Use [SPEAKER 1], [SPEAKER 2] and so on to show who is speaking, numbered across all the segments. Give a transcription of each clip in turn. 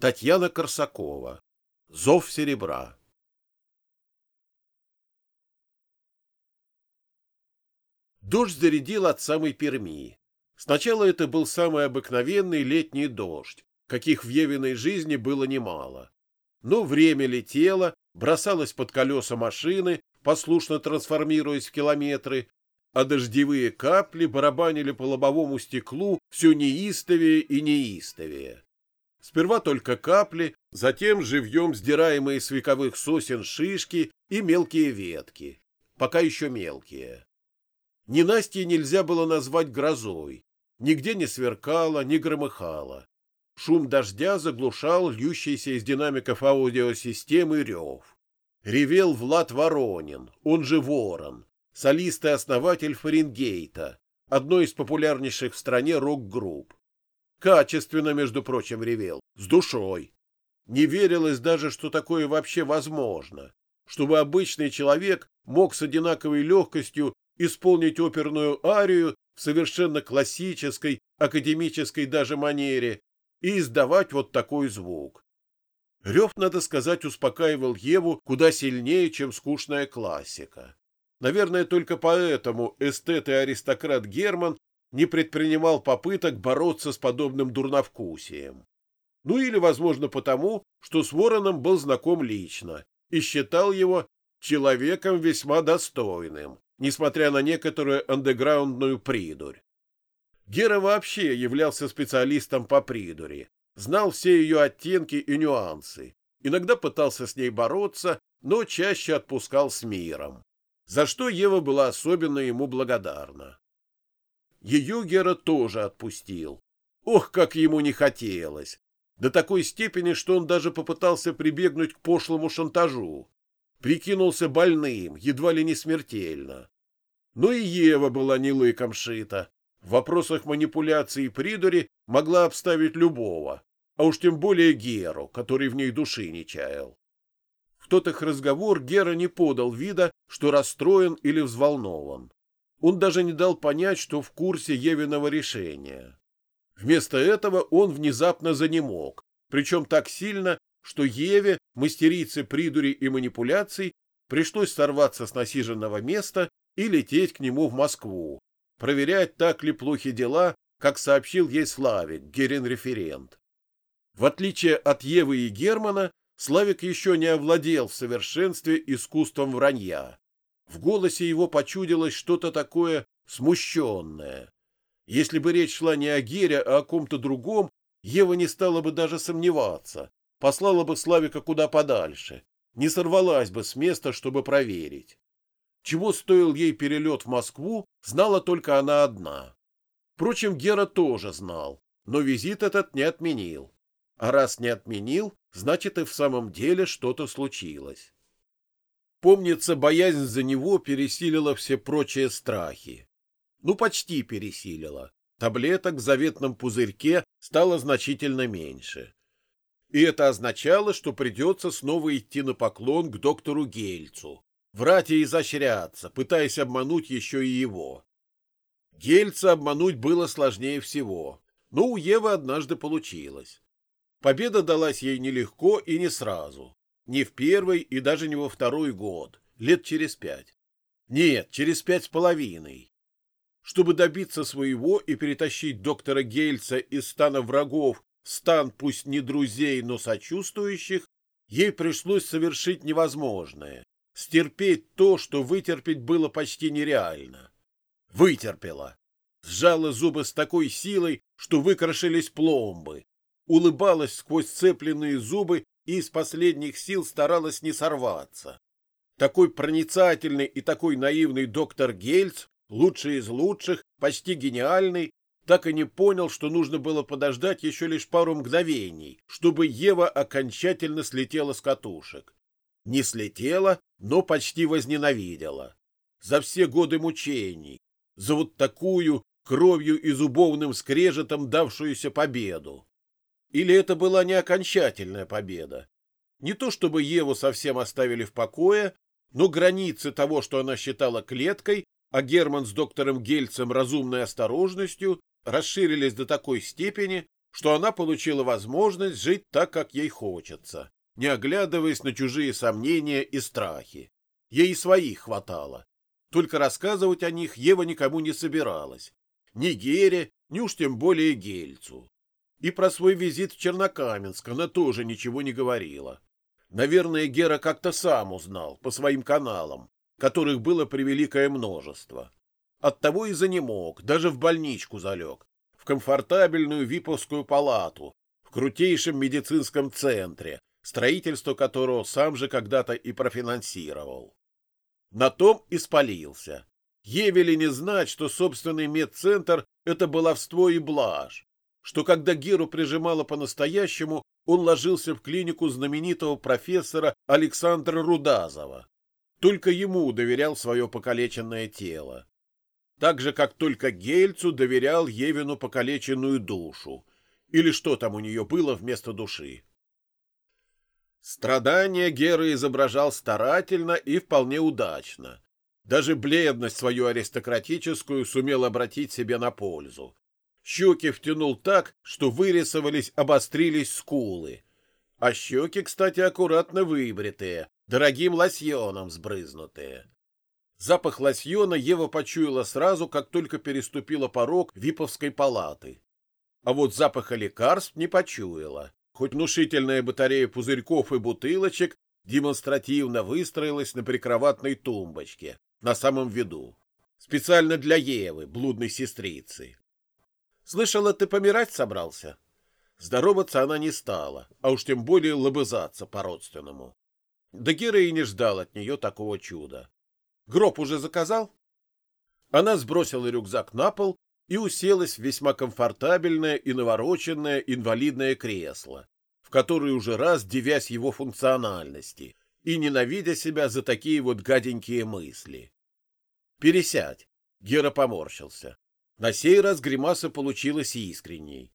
[SPEAKER 1] Татьяна Корсакова. Зов серебра. Дождь зарядил от самой Перми. Сначала это был самый обыкновенный летний дождь, каких в Евиной жизни было немало. Но время летело, бросалось под колеса машины, послушно трансформируясь в километры, а дождевые капли барабанили по лобовому стеклу все неистовее и неистовее. Сперва только капли, затем живьем сдираемые с вековых сосен шишки и мелкие ветки, пока еще мелкие. Ненастье нельзя было назвать грозой, нигде не сверкало, не громыхало. Шум дождя заглушал льющийся из динамиков аудиосистемы рев. Ревел Влад Воронин, он же Ворон, солист и основатель Фаренгейта, одной из популярнейших в стране рок-групп. Качественно, между прочим, ревел, с душой. Не верилось даже, что такое вообще возможно, чтобы обычный человек мог с одинаковой легкостью исполнить оперную арию в совершенно классической, академической даже манере и издавать вот такой звук. Рев, надо сказать, успокаивал Еву куда сильнее, чем скучная классика. Наверное, только поэтому эстет и аристократ Герман не предпринимал попыток бороться с подобным дурновкусием. Ну или, возможно, потому, что с Вороном был знаком лично и считал его человеком весьма достойным, несмотря на некоторую андеграундную придурь. Гера вообще являлся специалистом по придури, знал все ее оттенки и нюансы, иногда пытался с ней бороться, но чаще отпускал с миром, за что Ева была особенно ему благодарна. Ее Гера тоже отпустил. Ох, как ему не хотелось! До такой степени, что он даже попытался прибегнуть к пошлому шантажу. Прикинулся больным, едва ли не смертельно. Но и Ева была не лыком шита. В вопросах манипуляции и придури могла обставить любого, а уж тем более Геру, который в ней души не чаял. В тот их разговор Гера не подал вида, что расстроен или взволнован. Он даже не дал понять, что в курсе Евиного решения. Вместо этого он внезапно занемог, причем так сильно, что Еве, мастерице придури и манипуляций, пришлось сорваться с насиженного места и лететь к нему в Москву, проверять, так ли плохи дела, как сообщил ей Славик, Герин-референт. В отличие от Евы и Германа, Славик еще не овладел в совершенстве искусством вранья. В голосе его почудилось что-то такое смущенное. Если бы речь шла не о Гере, а о ком-то другом, Ева не стала бы даже сомневаться, послала бы Славика куда подальше, не сорвалась бы с места, чтобы проверить. Чего стоил ей перелет в Москву, знала только она одна. Впрочем, Гера тоже знал, но визит этот не отменил. А раз не отменил, значит и в самом деле что-то случилось. Помнится, боязнь за него пересилила все прочие страхи. Ну, почти пересилила. Таблеток в заветном пузырьке стало значительно меньше. И это означало, что придется снова идти на поклон к доктору Гельцу, врать и изощряться, пытаясь обмануть еще и его. Гельца обмануть было сложнее всего, но у Евы однажды получилось. Победа далась ей нелегко и не сразу. Не в первый и даже не во второй год, лет через пять. Нет, через пять с половиной. Чтобы добиться своего и перетащить доктора Гельца из стана врагов стан пусть не друзей, но сочувствующих, ей пришлось совершить невозможное — стерпеть то, что вытерпеть было почти нереально. Вытерпела. Сжала зубы с такой силой, что выкрашились пломбы, улыбалась сквозь сцепленные зубы и из последних сил старалась не сорваться. Такой проницательный и такой наивный доктор Гельц, лучший из лучших, почти гениальный, так и не понял, что нужно было подождать еще лишь пару мгновений, чтобы Ева окончательно слетела с катушек. Не слетела, но почти возненавидела. За все годы мучений, за вот такую кровью и зубовным скрежетом давшуюся победу. Или это была не окончательная победа? Не то чтобы Еву совсем оставили в покое, но границы того, что она считала клеткой, а Герман с доктором Гельцем разумной осторожностью, расширились до такой степени, что она получила возможность жить так, как ей хочется, не оглядываясь на чужие сомнения и страхи. Ей своих хватало. Только рассказывать о них Ева никому не собиралась. Ни Гере, ни уж тем более Гельцу. И про свой визит в Чернокаменск она тоже ничего не говорила. Наверное, Гера как-то сам узнал по своим каналам, которых было превеликое множество. Оттого и занемог, даже в больничку залег, в комфортабельную виповскую палату, в крутейшем медицинском центре, строительство которого сам же когда-то и профинансировал. На том и спалился. Евели не знать, что собственный медцентр — это баловство и блажь, что когда Геру прижимало по-настоящему, он ложился в клинику знаменитого профессора Александра Рудазова. Только ему доверял свое покалеченное тело. Так же, как только Гельцу доверял Евину покалеченную душу. Или что там у нее было вместо души. Страдания Гера изображал старательно и вполне удачно. Даже бледность свою аристократическую сумел обратить себе на пользу. Щеки втянул так, что вырисовались, обострились скулы. А щеки, кстати, аккуратно выбритые, дорогим лосьоном сбрызнутые. Запах лосьона Ева почуяла сразу, как только переступила порог виповской палаты. А вот запаха лекарств не почуяла хоть внушительная батарея пузырьков и бутылочек демонстративно выстроилась на прикроватной тумбочке, на самом виду. Специально для Евы, блудной сестрицы. «Слышала, ты помирать собрался?» Здороваться она не стала, а уж тем более лобызаться по-родственному. Да Гера и не ждал от нее такого чуда. «Гроб уже заказал?» Она сбросила рюкзак на пол и уселась в весьма комфортабельное и навороченное инвалидное кресло, в который уже раз девясь его функциональности и ненавидя себя за такие вот гаденькие мысли. «Пересядь!» — Гера поморщился. На сей раз гримаса получилась искренней.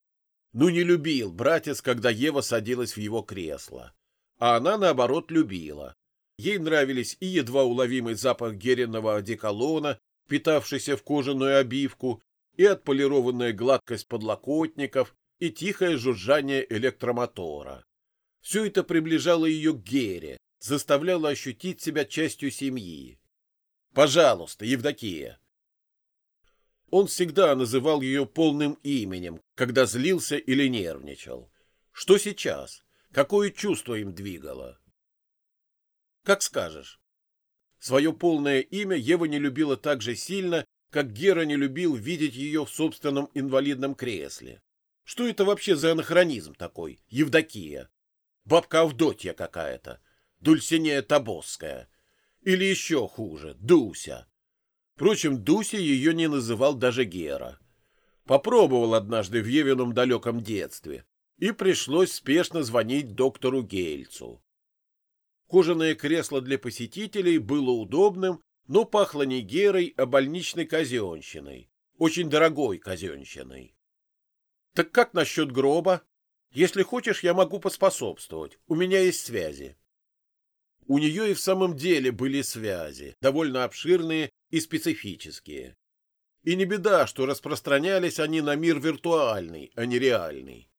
[SPEAKER 1] Ну, не любил братец, когда Ева садилась в его кресло. А она, наоборот, любила. Ей нравились и едва уловимый запах геренного одеколона, питавшийся в кожаную обивку, и отполированная гладкость подлокотников, и тихое жужжание электромотора. Все это приближало ее к Гере, заставляло ощутить себя частью семьи. «Пожалуйста, Евдокия!» Он всегда называл ее полным именем, когда злился или нервничал. Что сейчас? Какое чувство им двигало? Как скажешь. Свое полное имя Ева не любила так же сильно, как Гера не любил видеть ее в собственном инвалидном кресле. Что это вообще за анахронизм такой, Евдокия? Бабка Авдотья какая-то, Дульсинея Тобосская. Или еще хуже, Дуся. Впрочем, Дуся ее не называл даже Гера. Попробовал однажды в Евином далеком детстве, и пришлось спешно звонить доктору Гельцу. Кожаное кресло для посетителей было удобным, но пахло не Герой, а больничной казенщиной, очень дорогой казенщиной. Так как насчет гроба? Если хочешь, я могу поспособствовать. У меня есть связи. У нее и в самом деле были связи, довольно обширные и специфические. И не беда, что распространялись они на мир виртуальный, а не реальный.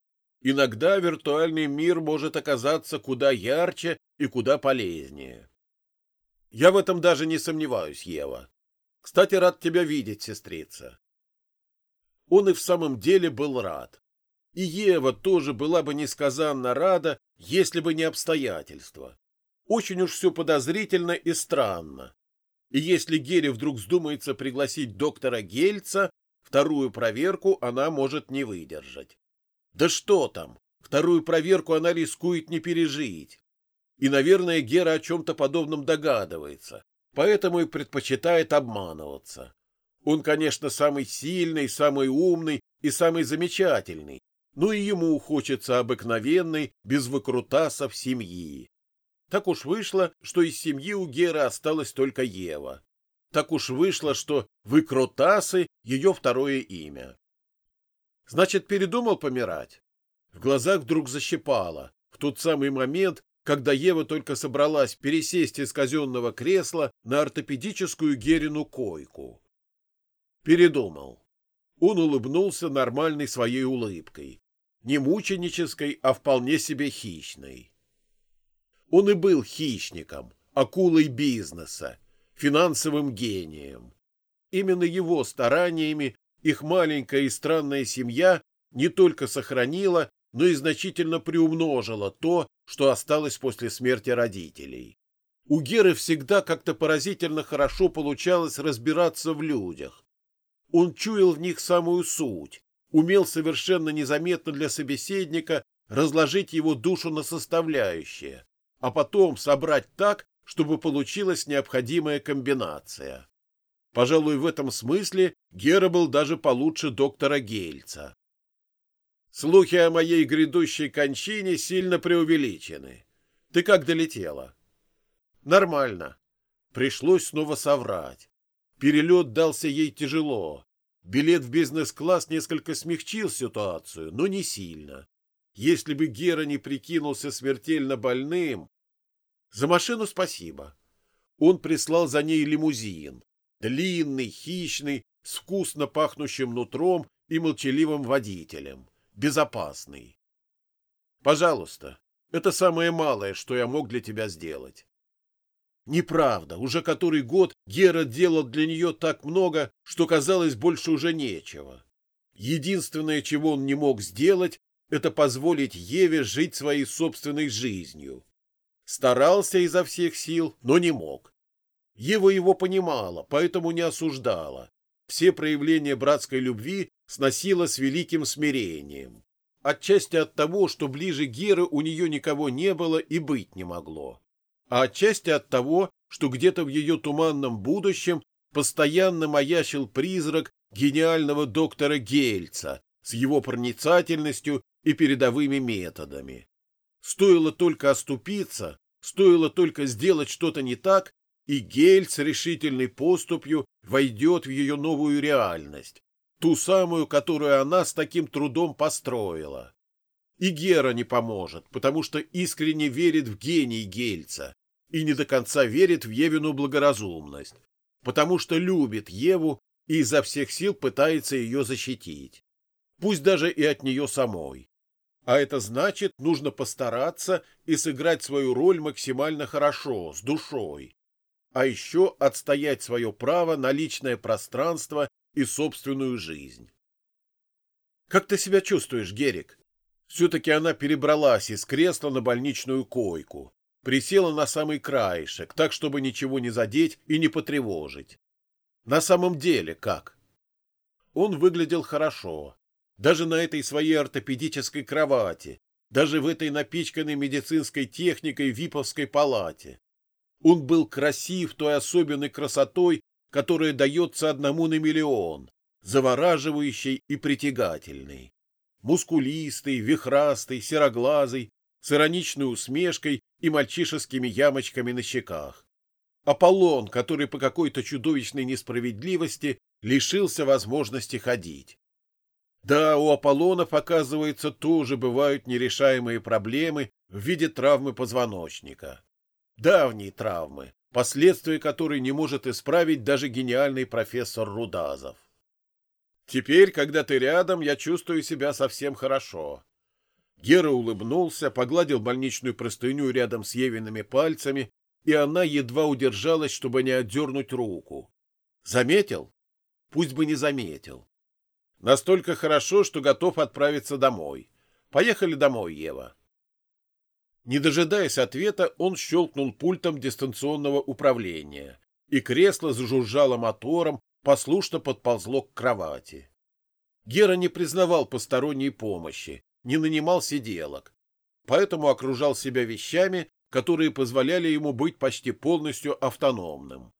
[SPEAKER 1] Иногда виртуальный мир может оказаться куда ярче и куда полезнее. Я в этом даже не сомневаюсь, Ева. Кстати, рад тебя видеть, сестрица. Он и в самом деле был рад. И Ева тоже была бы несказанно рада, если бы не обстоятельства. Очень уж все подозрительно и странно. И если Гере вдруг вздумается пригласить доктора Гельца, вторую проверку она может не выдержать. Да что там, вторую проверку она рискует не пережить. И, наверное, Гера о чем-то подобном догадывается, поэтому и предпочитает обманываться. Он, конечно, самый сильный, самый умный и самый замечательный, но и ему хочется обыкновенной, без выкрутасов семьи. Так уж вышло, что из семьи у Геры осталась только Ева. Так уж вышло, что выкрутасы — ее второе имя. Значит, передумал помирать? В глазах вдруг защипало. В тот самый момент, когда Ева только собралась пересесть из казенного кресла на ортопедическую Герину койку. Передумал. Он улыбнулся нормальной своей улыбкой. не мученической, а вполне себе хищной. Он и был хищником, акулой бизнеса, финансовым гением. Именно его стараниями их маленькая и странная семья не только сохранила, но и значительно приумножила то, что осталось после смерти родителей. У Геры всегда как-то поразительно хорошо получалось разбираться в людях. Он чуял в них самую суть, умел совершенно незаметно для собеседника разложить его душу на составляющие, а потом собрать так, чтобы получилась необходимая комбинация. Пожалуй, в этом смысле Гера был даже получше доктора Гельца. Слухи о моей грядущей кончине сильно преувеличены. Ты как долетела? Нормально. Пришлось снова соврать. Перелет дался ей тяжело. Билет в бизнес-класс несколько смягчил ситуацию, но не сильно. Если бы Гера не прикинулся смертельно больным... За машину спасибо. Он прислал за ней лимузин. Длинный, хищный, с вкусно пахнущим нутром и молчаливым водителем. Безопасный. Пожалуйста, это самое малое, что я мог для тебя сделать. Неправда, уже который год Гера делал для нее так много, что казалось больше уже нечего. Единственное, чего он не мог сделать, это позволить Еве жить своей собственной жизнью. Старался изо всех сил, но не мог. Ева его понимала, поэтому не осуждала. Все проявления братской любви сносила с великим смирением. Отчасти от того, что ближе Геры у нее никого не было и быть не могло. А отчасти от того, что где-то в ее туманном будущем постоянно маячил призрак гениального доктора Гельца с его проницательностью и передовыми методами. Стоило только оступиться, стоило только сделать что-то не так, и Гельц решительной поступью войдет в ее новую реальность, ту самую, которую она с таким трудом построила. И Гера не поможет, потому что искренне верит в гений Гельца и не до конца верит в Евину благоразумность, потому что любит Еву и изо всех сил пытается ее защитить, пусть даже и от нее самой. А это значит, нужно постараться и сыграть свою роль максимально хорошо, с душой. А еще отстоять свое право на личное пространство и собственную жизнь. «Как ты себя чувствуешь, Герик?» Все-таки она перебралась из кресла на больничную койку, присела на самый краешек, так, чтобы ничего не задеть и не потревожить. На самом деле как? Он выглядел хорошо, даже на этой своей ортопедической кровати, даже в этой напичканной медицинской техникой виповской палате. Он был красив той особенной красотой, которая дается одному на миллион, завораживающей и притягательной. Мускулистый, вихрастый, сероглазый, с ироничной усмешкой и мальчишескими ямочками на щеках. Аполлон, который по какой-то чудовищной несправедливости лишился возможности ходить. Да, у Аполлонов, оказывается, тоже бывают нерешаемые проблемы в виде травмы позвоночника. Давние травмы, последствия которой не может исправить даже гениальный профессор Рудазов. Теперь, когда ты рядом, я чувствую себя совсем хорошо. Гера улыбнулся, погладил больничную простыню рядом с Евиными пальцами, и она едва удержалась, чтобы не отдернуть руку. Заметил? Пусть бы не заметил. Настолько хорошо, что готов отправиться домой. Поехали домой, Ева. Не дожидаясь ответа, он щелкнул пультом дистанционного управления, и кресло зажужжало мотором, послушно подползло к кровати. Гера не признавал посторонней помощи, не нанимал сиделок, поэтому окружал себя вещами, которые позволяли ему быть почти полностью автономным.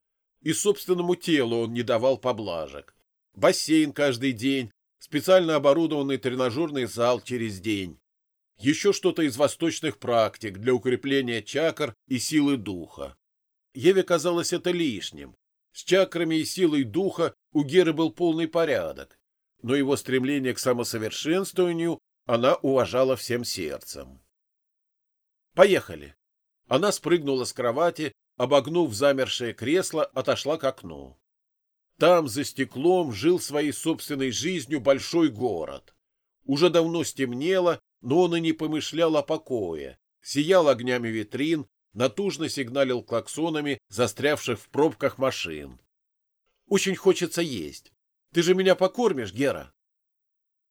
[SPEAKER 1] И собственному телу он не давал поблажек бассейн каждый день, специально оборудованный тренажерный зал через день. Еще что-то из восточных практик для укрепления чакр и силы духа. Еве казалось это лишним. С чакрами и силой духа у Геры был полный порядок, но его стремление к самосовершенствованию она уважала всем сердцем. «Поехали!» Она спрыгнула с кровати, обогнув замершее кресло, отошла к окну. Там, за стеклом, жил своей собственной жизнью большой город. Уже давно стемнело, но он и не помышлял о покое. Сиял огнями витрин, натужно сигналил клаксонами застрявших в пробках машин. «Очень хочется есть. Ты же меня покормишь, Гера?»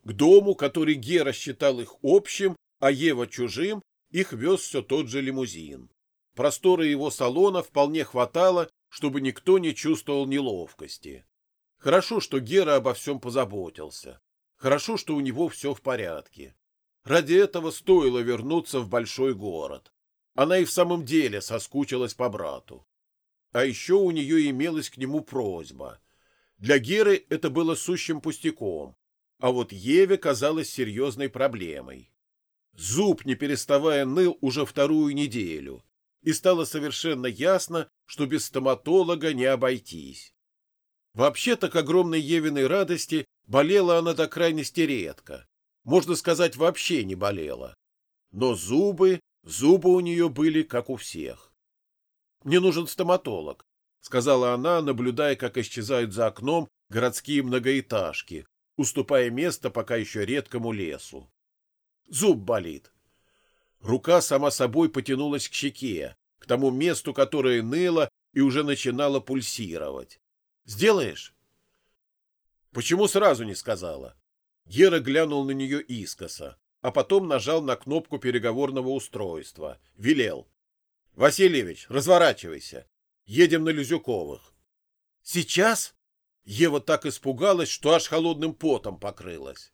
[SPEAKER 1] К дому, который Гера считал их общим, а Ева чужим, их вез все тот же лимузин. Простора его салона вполне хватало, чтобы никто не чувствовал неловкости. Хорошо, что Гера обо всем позаботился. Хорошо, что у него все в порядке. Ради этого стоило вернуться в большой город. Она и в самом деле соскучилась по брату. А еще у нее имелась к нему просьба. Для Геры это было сущим пустяком, а вот Еве казалось серьезной проблемой. Зуб, не переставая, ныл уже вторую неделю, и стало совершенно ясно, что без стоматолога не обойтись. Вообще-то, к огромной Евиной радости, болела она до крайности редко. Можно сказать, вообще не болела. Но зубы, зубы у нее были, как у всех. «Мне нужен стоматолог», — сказала она, наблюдая, как исчезают за окном городские многоэтажки, уступая место пока еще редкому лесу. «Зуб болит. Рука сама собой потянулась к щеке, к тому месту, которое ныло и уже начинало пульсировать. «Сделаешь?» «Почему сразу не сказала?» Гера глянул на нее искоса, а потом нажал на кнопку переговорного устройства. Велел. «Васильевич, разворачивайся. Едем на Люзюковых». «Сейчас?» Ева так испугалась, что аж холодным потом покрылась.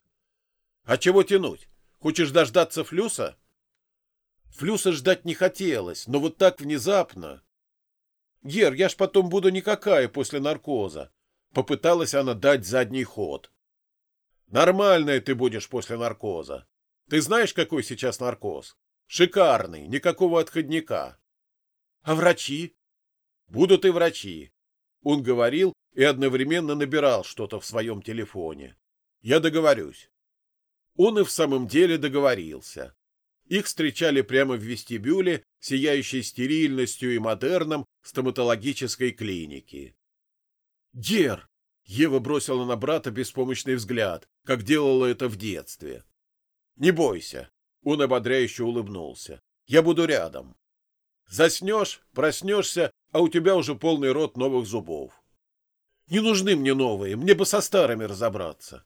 [SPEAKER 1] «А чего тянуть? Хочешь дождаться Флюса?» Флюса ждать не хотелось, но вот так внезапно. Гер, я ж потом буду никакая после наркоза. Попыталась она дать задний ход. Нормальная ты будешь после наркоза. Ты знаешь, какой сейчас наркоз? Шикарный, никакого отходника. А врачи? Будут и врачи. Он говорил и одновременно набирал что-то в своем телефоне. Я договорюсь. Он и в самом деле договорился. Их встречали прямо в вестибюле, сияющей стерильностью и модерном стоматологической клиники. «Гер!» — Ева бросила на брата беспомощный взгляд, как делала это в детстве. «Не бойся!» — он ободряюще улыбнулся. «Я буду рядом. Заснешь, проснешься, а у тебя уже полный рот новых зубов. Не нужны мне новые, мне бы со старыми разобраться.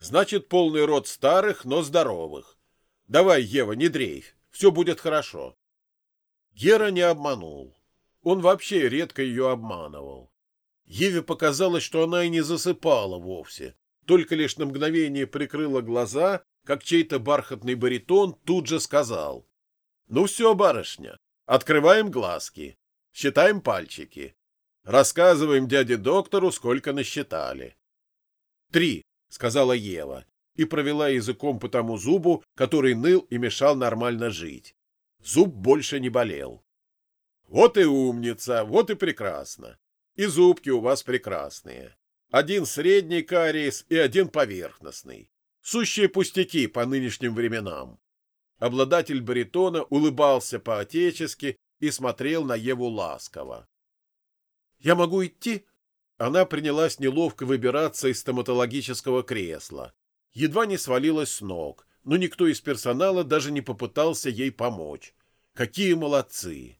[SPEAKER 1] Значит, полный рот старых, но здоровых. Давай, Ева, не дрейфь, все будет хорошо. Гера не обманул. Он вообще редко ее обманывал. Еве показалось, что она и не засыпала вовсе, только лишь на мгновение прикрыла глаза, как чей-то бархатный баритон тут же сказал. — Ну все, барышня, открываем глазки, считаем пальчики, рассказываем дяде доктору, сколько насчитали. — Три, — сказала Ева, и провела языком по тому зубу, который ныл и мешал нормально жить. Зуб больше не болел. Вот и умница, вот и прекрасно. И зубки у вас прекрасные. Один средний кариес и один поверхностный. Сущие пустяки по нынешним временам. Обладатель баритона улыбался по-отечески и смотрел на Еву ласково. — Я могу идти? Она принялась неловко выбираться из стоматологического кресла едва не свалилась с ног, но никто из персонала даже не попытался ей помочь. Какие молодцы!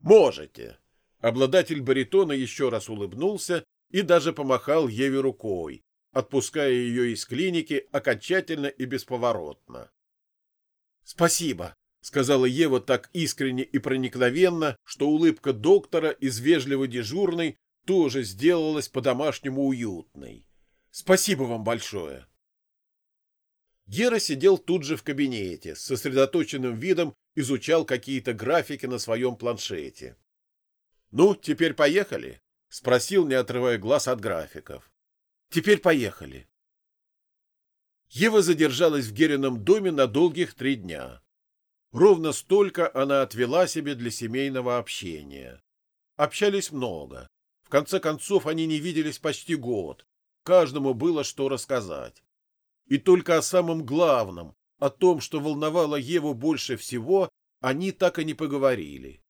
[SPEAKER 1] «Можете!» Обладатель баритона еще раз улыбнулся и даже помахал Еве рукой, отпуская ее из клиники окончательно и бесповоротно. «Спасибо!» — сказала Ева так искренне и проникновенно, что улыбка доктора из вежливо дежурной тоже сделалась по-домашнему уютной. «Спасибо вам большое!» Гера сидел тут же в кабинете, с сосредоточенным видом изучал какие-то графики на своем планшете. «Ну, теперь поехали?» — спросил, не отрывая глаз от графиков. «Теперь поехали». Ева задержалась в Герином доме на долгих три дня. Ровно столько она отвела себе для семейного общения. Общались много. В конце концов, они не виделись почти год. Каждому было что рассказать. И только о самом главном, о том, что волновало Еву больше всего, они так и не поговорили.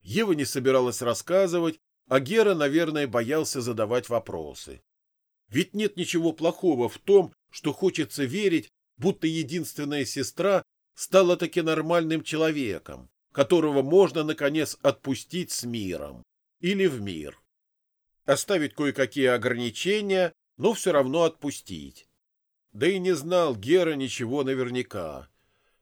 [SPEAKER 1] Ева не собиралась рассказывать, а Гера, наверное, боялся задавать вопросы. Ведь нет ничего плохого в том, что хочется верить, будто единственная сестра стала таки нормальным человеком, которого можно, наконец, отпустить с миром или в мир. Оставить кое-какие ограничения, но все равно отпустить. Да и не знал Гера ничего наверняка.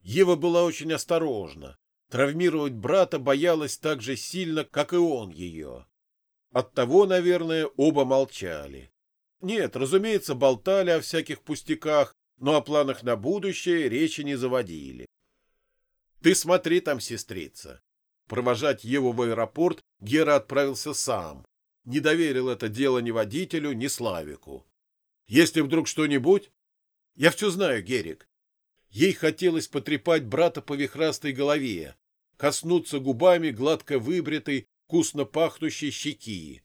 [SPEAKER 1] Ева была очень осторожна. Травмировать брата боялась так же сильно, как и он ее. Оттого, наверное, оба молчали. Нет, разумеется, болтали о всяких пустяках, но о планах на будущее речи не заводили. Ты смотри там, сестрица. Провожать Еву в аэропорт Гера отправился сам. Не доверил это дело ни водителю, ни Славику. Если вдруг что-нибудь... Я все знаю, Герик. Ей хотелось потрепать брата по вихрастой голове, коснуться губами гладко выбритой, вкусно пахнущей щеки.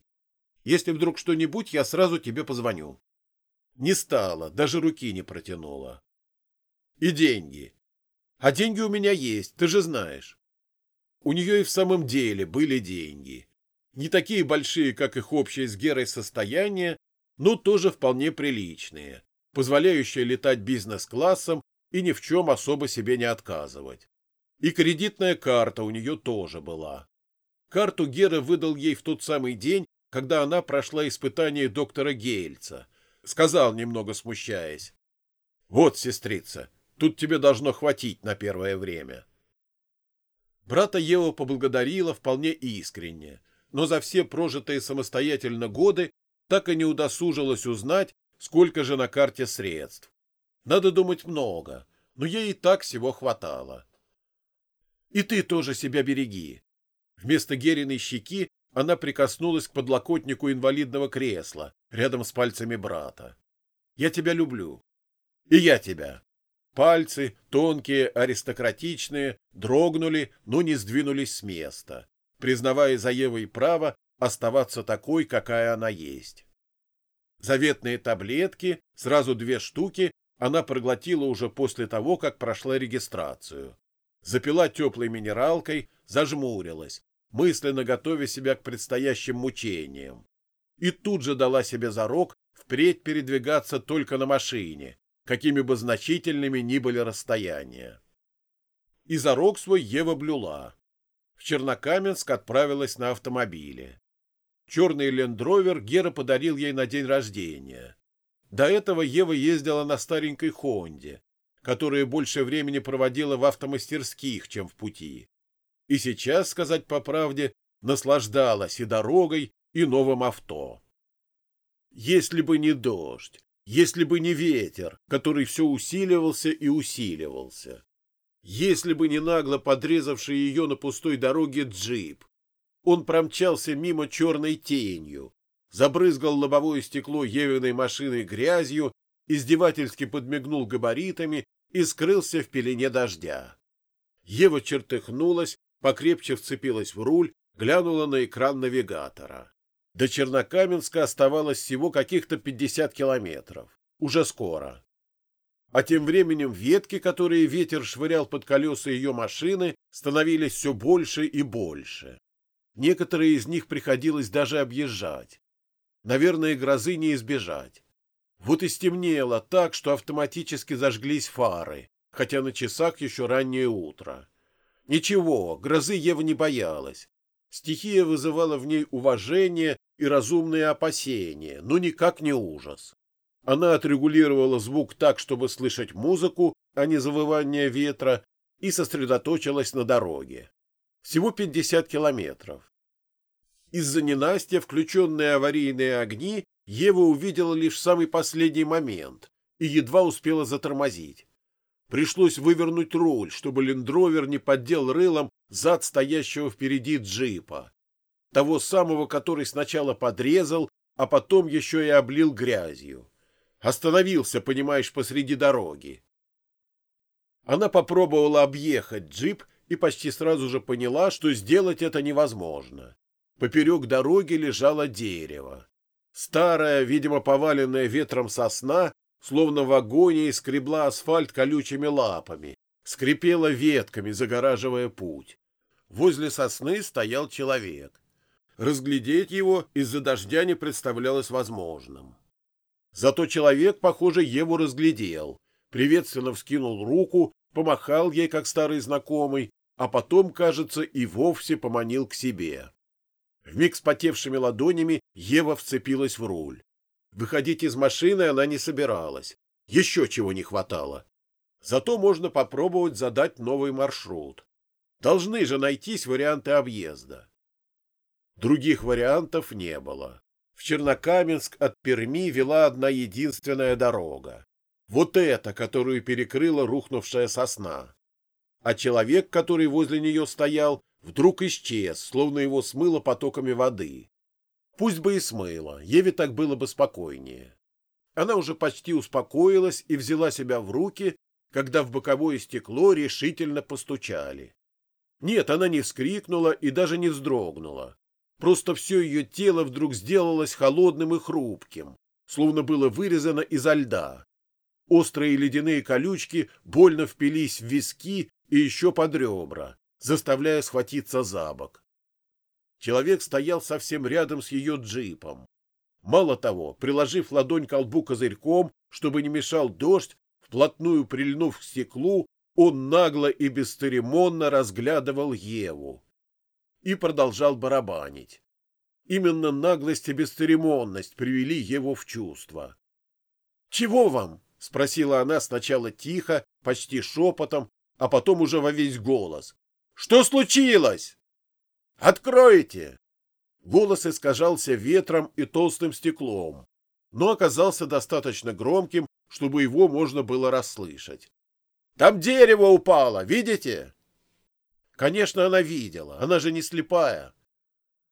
[SPEAKER 1] Если вдруг что-нибудь, я сразу тебе позвоню. Не стала, даже руки не протянула. И деньги. А деньги у меня есть, ты же знаешь. У нее и в самом деле были деньги. Не такие большие, как их общее с Герой состояние, но тоже вполне приличные, позволяющие летать бизнес-классом и ни в чем особо себе не отказывать. И кредитная карта у нее тоже была. Карту Гера выдал ей в тот самый день, когда она прошла испытание доктора Гейльца. Сказал, немного смущаясь. — Вот, сестрица, Тут тебе должно хватить на первое время. Брата Ева поблагодарила вполне искренне, но за все прожитые самостоятельно годы так и не удосужилась узнать, сколько же на карте средств. Надо думать много, но ей и так всего хватало. И ты тоже себя береги. Вместо Гериной щеки она прикоснулась к подлокотнику инвалидного кресла рядом с пальцами брата. Я тебя люблю. И я тебя. Пальцы, тонкие, аристократичные, дрогнули, но не сдвинулись с места, признавая за Евой право оставаться такой, какая она есть. Заветные таблетки, сразу две штуки, она проглотила уже после того, как прошла регистрацию. Запила теплой минералкой, зажмурилась, мысленно готовя себя к предстоящим мучениям. И тут же дала себе зарок впредь передвигаться только на машине, какими бы значительными ни были расстояния. И зарок свой Ева блюла. В Чернокаменск отправилась на автомобиле. Черный лендровер Гера подарил ей на день рождения. До этого Ева ездила на старенькой Хонде, которая больше времени проводила в автомастерских, чем в пути. И сейчас, сказать по правде, наслаждалась и дорогой, и новым авто. Если бы не дождь, если бы не ветер, который все усиливался и усиливался. Если бы не нагло подрезавший ее на пустой дороге джип. Он промчался мимо черной тенью, забрызгал лобовое стекло Евиной машины грязью, издевательски подмигнул габаритами и скрылся в пелене дождя. Ева чертыхнулась, покрепче вцепилась в руль, глянула на экран навигатора. До Чернокаменска оставалось всего каких-то 50 километров. Уже скоро. А тем временем ветки, которые ветер швырял под колеса ее машины, становились все больше и больше. Некоторые из них приходилось даже объезжать. Наверное, грозы не избежать. Вот и стемнело так, что автоматически зажглись фары, хотя на часах еще раннее утро. Ничего, грозы Ева не боялась. Стихия вызывала в ней уважение и разумные опасения, но никак не ужас. Она отрегулировала звук так, чтобы слышать музыку, а не завывание ветра, и сосредоточилась на дороге. Всего 50 километров. Из-за ненастья включенные аварийные огни Ева увидела лишь самый последний момент и едва успела затормозить. Пришлось вывернуть руль, чтобы лендровер не поддел рылом зад стоящего впереди джипа. Того самого, который сначала подрезал, а потом еще и облил грязью. Остановился, понимаешь, посреди дороги. Она попробовала объехать джип и почти сразу же поняла, что сделать это невозможно. Поперек дороги лежало дерево. Старая, видимо, поваленная ветром сосна словно в агонии скребла асфальт колючими лапами, скрипела ветками, загораживая путь. Возле сосны стоял человек. Разглядеть его из-за дождя не представлялось возможным. Зато человек, похоже, Еву разглядел, приветственно вскинул руку, помахал ей, как старый знакомый, а потом, кажется, и вовсе поманил к себе. Вмиг с потевшими ладонями Ева вцепилась в руль. Выходить из машины она не собиралась. Еще чего не хватало. Зато можно попробовать задать новый маршрут. Должны же найтись варианты объезда. Других вариантов не было. В Чернокаменск от Перми вела одна единственная дорога. Вот эта, которую перекрыла рухнувшая сосна. А человек, который возле нее стоял, вдруг исчез, словно его смыло потоками воды. Пусть бы и смыло, Еве так было бы спокойнее. Она уже почти успокоилась и взяла себя в руки, когда в боковое стекло решительно постучали. Нет, она не вскрикнула и даже не вздрогнула. Просто все ее тело вдруг сделалось холодным и хрупким, словно было вырезано изо льда. Острые ледяные колючки больно впились в виски и еще под ребра, заставляя схватиться за бок. Человек стоял совсем рядом с ее джипом. Мало того, приложив ладонь к колбу козырьком, чтобы не мешал дождь, вплотную прильнув к стеклу, он нагло и бесцеремонно разглядывал Еву и продолжал барабанить. Именно наглость и бесцеремонность привели его в чувство. «Чего вам?» — спросила она сначала тихо, почти шепотом, а потом уже во весь голос. «Что случилось?» «Откройте!» Голос искажался ветром и толстым стеклом, но оказался достаточно громким, чтобы его можно было расслышать. «Там дерево упало, видите?» Конечно, она видела, она же не слепая.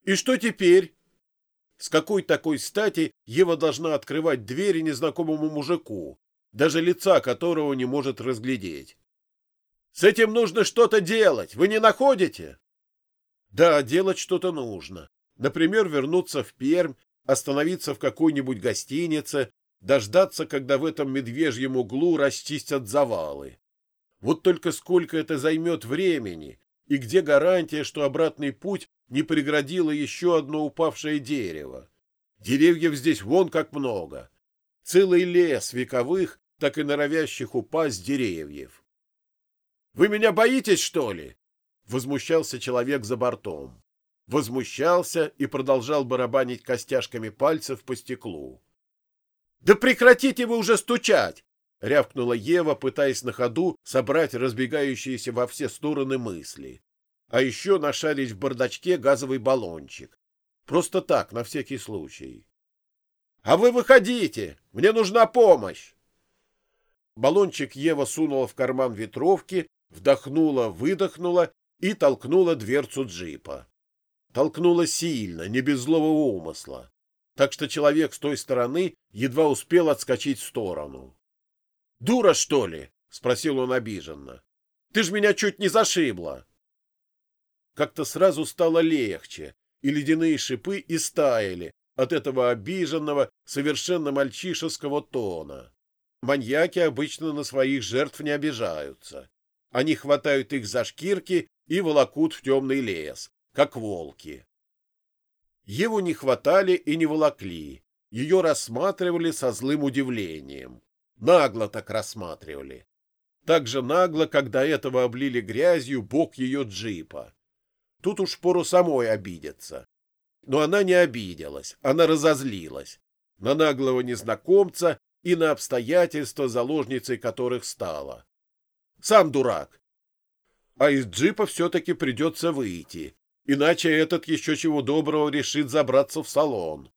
[SPEAKER 1] «И что теперь?» С какой такой стати Ева должна открывать двери незнакомому мужику, даже лица которого не может разглядеть? «С этим нужно что-то делать, вы не находите?» Да, делать что-то нужно. Например, вернуться в Пермь, остановиться в какой-нибудь гостинице, дождаться, когда в этом медвежьем углу расчистят завалы. Вот только сколько это займет времени, и где гарантия, что обратный путь не преградило еще одно упавшее дерево? Деревьев здесь вон как много. Целый лес вековых, так и норовящих упасть деревьев. — Вы меня боитесь, что ли? Возмущался человек за бортом. Возмущался и продолжал барабанить костяшками пальцев по стеклу. «Да прекратите вы уже стучать!» — рявкнула Ева, пытаясь на ходу собрать разбегающиеся во все стороны мысли. А еще нашарить в бардачке газовый баллончик. Просто так, на всякий случай. «А вы выходите! Мне нужна помощь!» Баллончик Ева сунула в карман ветровки, вдохнула, выдохнула и толкнула дверцу джипа. Толкнула сильно, не без злого умысла, так что человек с той стороны едва успел отскочить в сторону. «Дура, что ли?» — спросил он обиженно. «Ты ж меня чуть не зашибла!» Как-то сразу стало легче, и ледяные шипы истаяли от этого обиженного, совершенно мальчишеского тона. Маньяки обычно на своих жертв не обижаются. Они хватают их за шкирки и волокут в темный лес, как волки. Еву не хватали и не волокли, ее рассматривали со злым удивлением. Нагло так рассматривали. Так же нагло, до этого облили грязью бок ее джипа. Тут уж пору самой обидеться. Но она не обиделась, она разозлилась. На наглого незнакомца и на обстоятельства, заложницей которых стала. Сам дурак, а из джипа все-таки придется выйти, иначе этот еще чего доброго решит забраться в салон.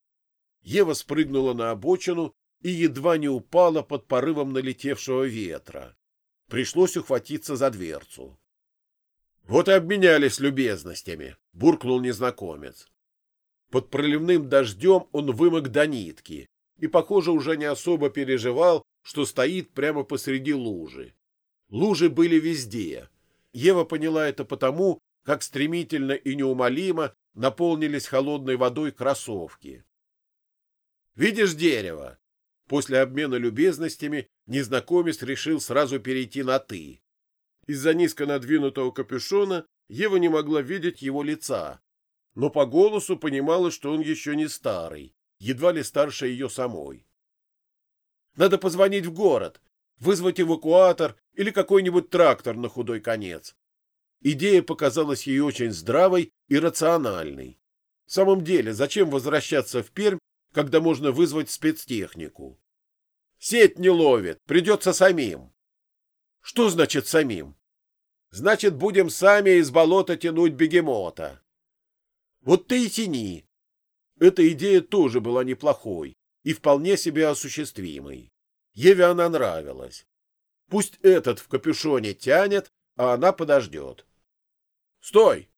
[SPEAKER 1] Ева спрыгнула на обочину и едва не упала под порывом налетевшего ветра. Пришлось ухватиться за дверцу. — Вот и обменялись любезностями, — буркнул незнакомец. Под проливным дождем он вымок до нитки и, похоже, уже не особо переживал, что стоит прямо посреди лужи. Лужи были везде, Ева поняла это потому, как стремительно и неумолимо наполнились холодной водой кроссовки. «Видишь дерево?» После обмена любезностями незнакомец решил сразу перейти на «ты». Из-за низко надвинутого капюшона Ева не могла видеть его лица, но по голосу понимала, что он еще не старый, едва ли старше ее самой. Надо позвонить в город, вызвать эвакуатор или какой-нибудь трактор на худой конец. Идея показалась ей очень здравой и рациональной. В самом деле, зачем возвращаться в Пермь, когда можно вызвать спецтехнику? Сеть не ловит, придется самим. Что значит самим? Значит, будем сами из болота тянуть бегемота. Вот ты и тяни. Эта идея тоже была неплохой и вполне себе осуществимой. Еве она нравилась. Пусть этот в капюшоне тянет, а она подождет. «Стой!»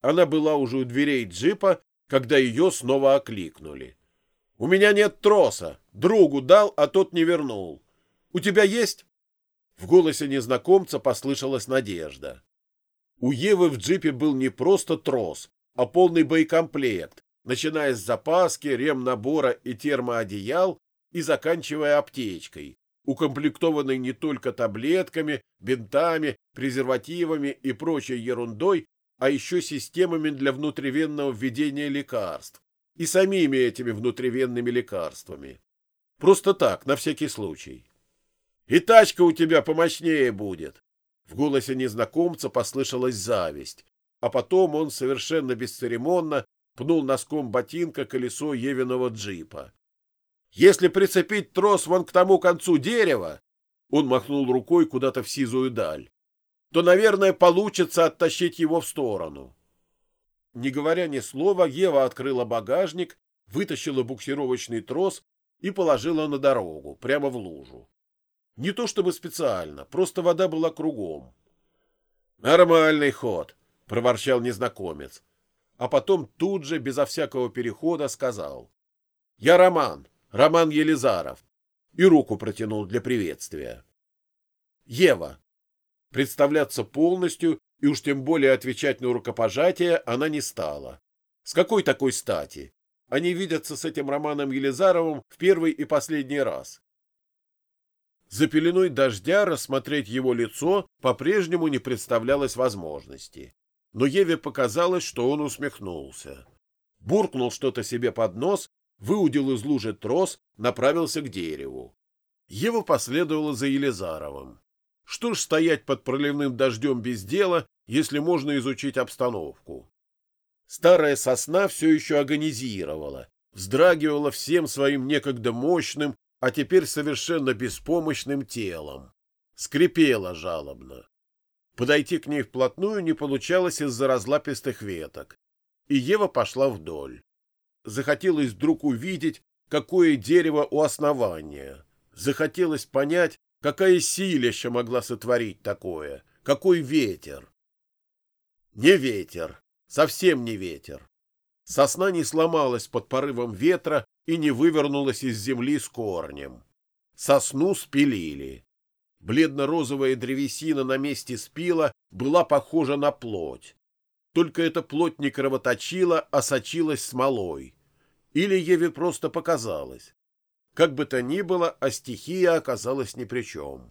[SPEAKER 1] Она была уже у дверей джипа, когда ее снова окликнули. «У меня нет троса. Другу дал, а тот не вернул. У тебя есть?» В голосе незнакомца послышалась надежда. У Евы в джипе был не просто трос, а полный боекомплект, начиная с запаски, ремнабора и термоодеял и заканчивая аптечкой, укомплектованной не только таблетками, бинтами, презервативами и прочей ерундой, а еще системами для внутривенного введения лекарств и самими этими внутривенными лекарствами. Просто так, на всякий случай. И тачка у тебя помощнее будет. В голосе незнакомца послышалась зависть, а потом он совершенно бесцеремонно пнул носком ботинка колесо Евиного джипа. Если прицепить трос вон к тому концу дерева, он махнул рукой куда-то в сизую даль, то, наверное, получится оттащить его в сторону. Не говоря ни слова, Ева открыла багажник, вытащила буксировочный трос и положила на дорогу, прямо в лужу. Не то чтобы специально, просто вода была кругом. «Нормальный ход», — проворчал незнакомец, а потом тут же, безо всякого перехода, сказал. «Я Роман, Роман Елизаров», и руку протянул для приветствия. «Ева, Представляться полностью и уж тем более отвечать на рукопожатие она не стала. С какой такой стати? Они видятся с этим Романом Елизаровым в первый и последний раз. За пеленой дождя рассмотреть его лицо по-прежнему не представлялось возможности. Но Еве показалось, что он усмехнулся. Буркнул что-то себе под нос, выудил из лужи трос, направился к дереву. Ева последовала за Елизаровым. Что ж стоять под проливным дождем без дела, если можно изучить обстановку? Старая сосна все еще агонизировала, вздрагивала всем своим некогда мощным, а теперь совершенно беспомощным телом. Скрипела жалобно. Подойти к ней вплотную не получалось из-за разлапистых веток. И Ева пошла вдоль. Захотелось вдруг увидеть, какое дерево у основания. Захотелось понять, Какая силища могла сотворить такое? Какой ветер? Не ветер, совсем не ветер. Сосна не сломалась под порывом ветра и не вывернулась из земли с корнем. Сосну спилили. Бледно-розовая древесина на месте спила была похожа на плоть. Только эта плоть не кровоточила, а сочилась смолой. Или Еве просто показалось. Как бы то ни было, а стихия оказалась ни при чем.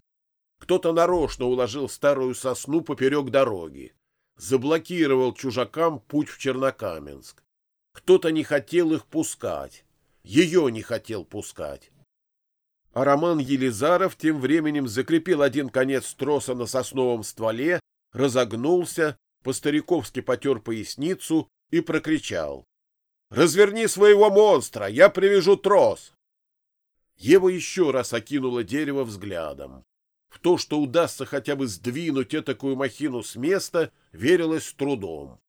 [SPEAKER 1] Кто-то нарочно уложил старую сосну поперек дороги, заблокировал чужакам путь в Чернокаменск. Кто-то не хотел их пускать, ее не хотел пускать. А Роман Елизаров тем временем закрепил один конец троса на сосновом стволе, разогнулся, по-стариковски потер поясницу и прокричал. «Разверни своего монстра, я привяжу трос!» Ева еще раз окинула дерево взглядом. В то, что удастся хотя бы сдвинуть этакую махину с места, верилось с трудом.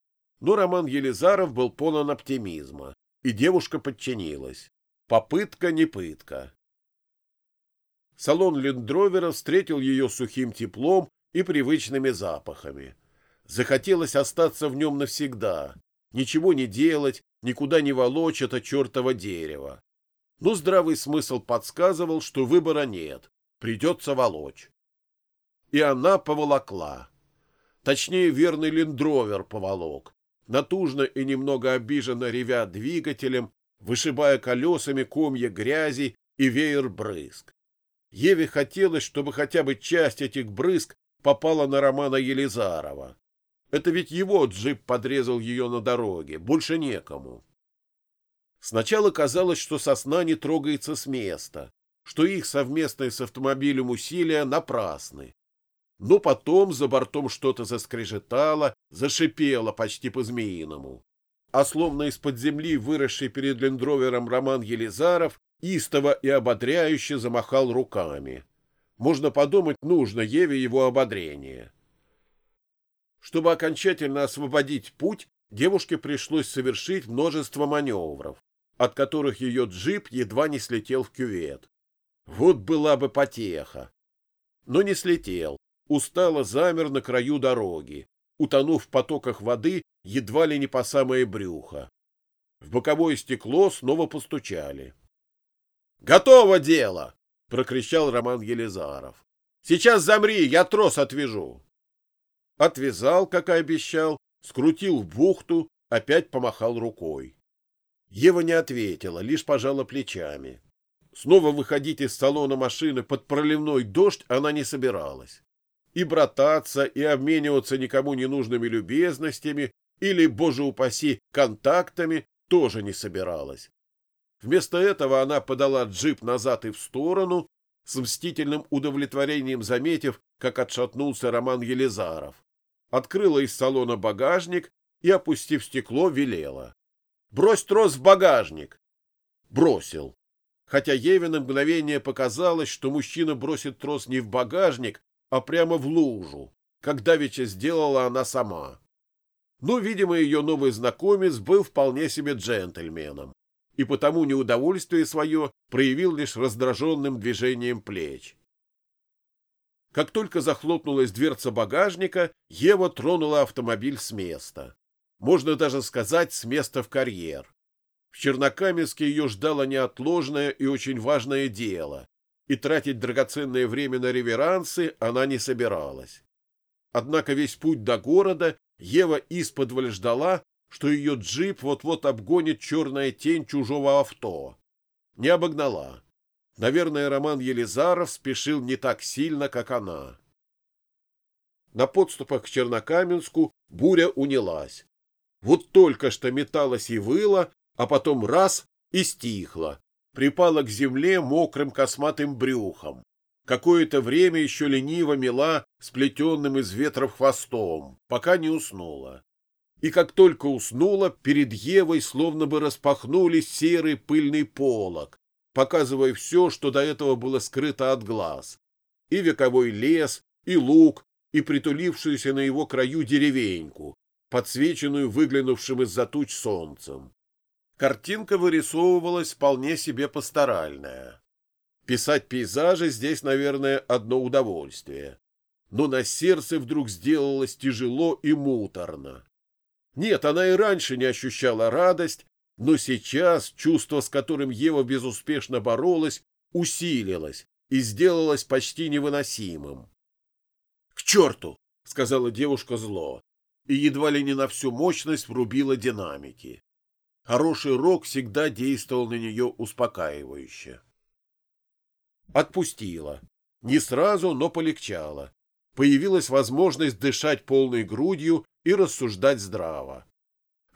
[SPEAKER 1] Но Роман Елизаров был полон оптимизма, и девушка подчинилась. Попытка не пытка. Салон лендровера встретил ее сухим теплом и привычными запахами. Захотелось остаться в нем навсегда, ничего не делать, никуда не волочь это чертово дерево но здравый смысл подсказывал, что выбора нет, придется волочь. И она поволокла. Точнее, верный лендровер поволок, натужно и немного обиженно ревя двигателем, вышибая колесами комья грязи и веер брызг. Еве хотелось, чтобы хотя бы часть этих брызг попала на Романа Елизарова. Это ведь его джип подрезал ее на дороге, больше некому. Сначала казалось, что сосна не трогается с места, что их совместные с автомобилем усилия напрасны. Но потом за бортом что-то заскрежетало, зашипело почти по-змеиному. А словно из-под земли выросший перед лендровером Роман Елизаров истово и ободряюще замахал руками. Можно подумать, нужно Еве его ободрение. Чтобы окончательно освободить путь, девушке пришлось совершить множество маневров, от которых ее джип едва не слетел в кювет. Вот была бы потеха. Но не слетел, устало замер на краю дороги, утонув в потоках воды едва ли не по самое брюхо. В боковое стекло снова постучали. «Готово дело!» — прокричал Роман Елизаров. «Сейчас замри, я трос отвяжу!» Отвязал, как и обещал, скрутил в бухту, опять помахал рукой. Ева не ответила, лишь пожала плечами. Снова выходить из салона машины под проливной дождь она не собиралась. И брататься, и обмениваться никому ненужными любезностями или, боже упаси, контактами тоже не собиралась. Вместо этого она подала джип назад и в сторону, с мстительным удовлетворением заметив, как отшатнулся Роман Елизаров. Открыла из салона багажник и, опустив стекло, велела. «Брось трос в багажник!» Бросил. Хотя Еве на мгновение показалось, что мужчина бросит трос не в багажник, а прямо в лужу, как давеча сделала она сама. Но, видимо, ее новый знакомец был вполне себе джентльменом и потому неудовольствие свое проявил лишь раздраженным движением плеч. Как только захлопнулась дверца багажника, Ева тронула автомобиль с места. Можно даже сказать, с места в карьер. В Чернокаменске ее ждало неотложное и очень важное дело, и тратить драгоценное время на реверансы она не собиралась. Однако весь путь до города Ева исподволь ждала, что ее джип вот-вот обгонит черная тень чужого авто. Не обогнала. Наверное, Роман Елизаров спешил не так сильно, как она. На подступах к Чернокаменску буря унялась. Вот только что металась и выла, а потом раз — и стихла, припала к земле мокрым косматым брюхом. Какое-то время еще лениво мела сплетенным из ветров хвостом, пока не уснула и как только уснула, перед Евой словно бы распахнулись серый пыльный полог, показывая все, что до этого было скрыто от глаз. И вековой лес, и луг, и притулившуюся на его краю деревеньку, подсвеченную выглянувшим из-за туч солнцем. Картинка вырисовывалась вполне себе пасторальная. Писать пейзажи здесь, наверное, одно удовольствие. Но на сердце вдруг сделалось тяжело и муторно. Нет, она и раньше не ощущала радость, но сейчас чувство, с которым Ева безуспешно боролась, усилилось и сделалось почти невыносимым. — К черту! — сказала девушка зло, и едва ли не на всю мощность врубила динамики. Хороший рок всегда действовал на нее успокаивающе. Отпустила. Не сразу, но полегчало. Появилась возможность дышать полной грудью и рассуждать здраво.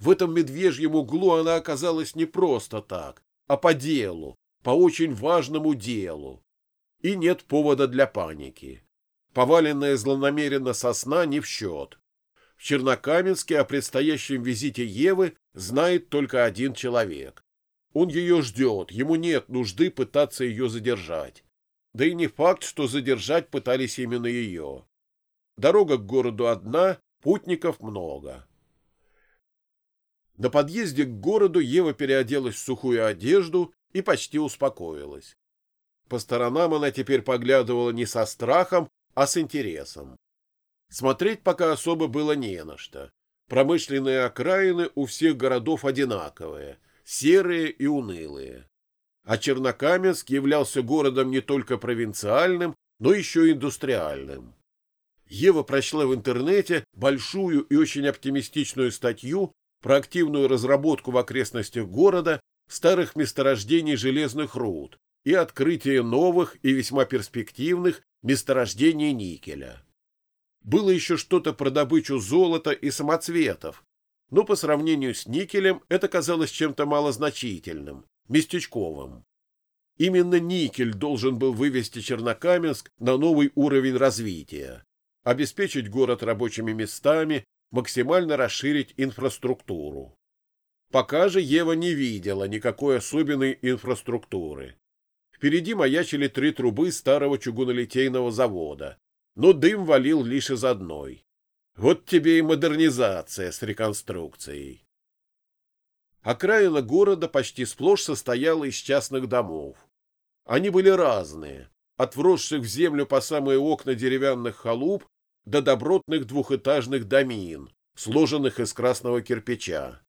[SPEAKER 1] В этом медвежьем углу она оказалась не просто так, а по делу, по очень важному делу. И нет повода для паники. Поваленная злонамеренно сосна не в счет. В Чернокаменске о предстоящем визите Евы знает только один человек. Он ее ждет, ему нет нужды пытаться ее задержать. Да и не факт, что задержать пытались именно ее. Дорога к городу одна, Путников много. На подъезде к городу Ева переоделась в сухую одежду и почти успокоилась. По сторонам она теперь поглядывала не со страхом, а с интересом. Смотреть пока особо было не на что. Промышленные окраины у всех городов одинаковые, серые и унылые. А Чернокаменск являлся городом не только провинциальным, но еще и индустриальным. Ева прочла в интернете большую и очень оптимистичную статью про активную разработку в окрестностях города старых месторождений железных руд и открытие новых и весьма перспективных месторождений никеля. Было еще что-то про добычу золота и самоцветов, но по сравнению с никелем это казалось чем-то малозначительным, местечковым. Именно никель должен был вывести Чернокаменск на новый уровень развития, обеспечить город рабочими местами, максимально расширить инфраструктуру. Пока же Ева не видела никакой особенной инфраструктуры. Впереди маячили три трубы старого чугунолитейного завода, но дым валил лишь из одной. Вот тебе и модернизация с реконструкцией. Окраина города почти сплошь состояла из частных домов. Они были разные, от вросших в землю по самые окна деревянных халуп до добротных двухэтажных домин, сложенных из красного кирпича.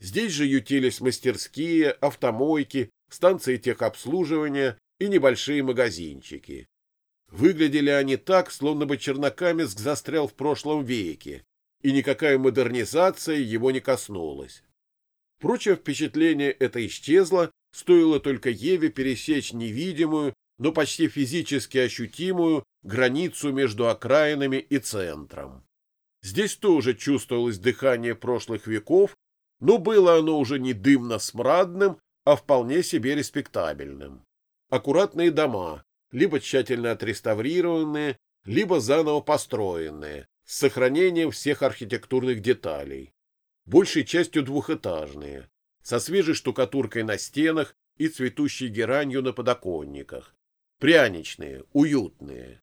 [SPEAKER 1] Здесь же ютились мастерские, автомойки, станции техобслуживания и небольшие магазинчики. Выглядели они так, словно бы Чернокаменск застрял в прошлом веке, и никакая модернизация его не коснулась. Впрочем, впечатление это исчезло, стоило только Еве пересечь невидимую, но почти физически ощутимую границу между окраинами и центром. Здесь тоже чувствовалось дыхание прошлых веков, но было оно уже не дымно-смрадным, а вполне себе респектабельным. Аккуратные дома, либо тщательно отреставрированные, либо заново построенные, с сохранением всех архитектурных деталей. Большей частью двухэтажные, со свежей штукатуркой на стенах и цветущей геранью на подоконниках. Пряничные, уютные.